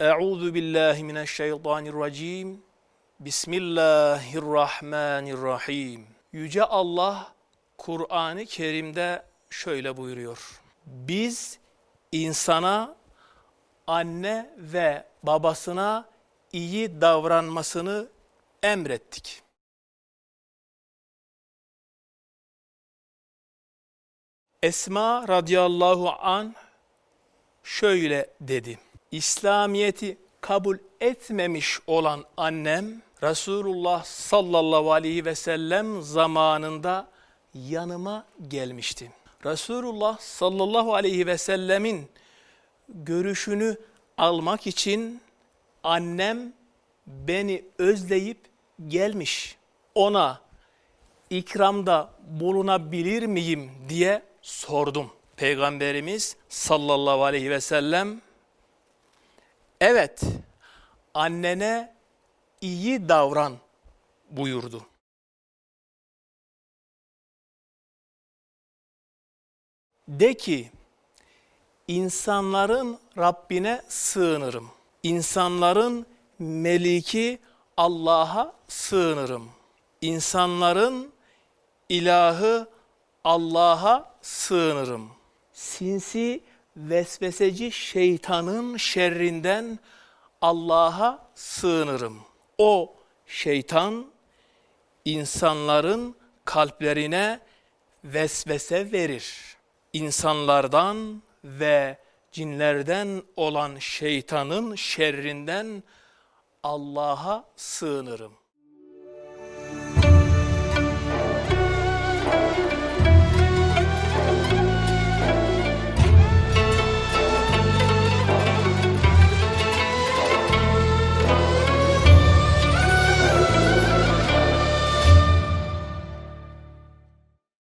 Euzu billahi mineşşeytanirracim. Bismillahirrahmanirrahim. Yüce Allah Kur'an-ı Kerim'de şöyle buyuruyor. Biz insana anne ve babasına iyi davranmasını emrettik. Esma radıyallahu an şöyle dedi. İslamiyeti kabul etmemiş olan annem Resulullah sallallahu aleyhi ve sellem zamanında yanıma gelmişti. Resulullah sallallahu aleyhi ve sellemin görüşünü almak için annem beni özleyip gelmiş. Ona ikramda bulunabilir miyim diye sordum. Peygamberimiz sallallahu aleyhi ve sellem evet annene iyi davran buyurdu. De ki insanların Rabbine sığınırım. İnsanların meliki Allah'a sığınırım. İnsanların ilahı Allah'a sığınırım. Sinsi vesveseci şeytanın şerrinden Allah'a sığınırım. O şeytan insanların kalplerine vesvese verir. İnsanlardan ve cinlerden olan şeytanın şerrinden Allah'a sığınırım.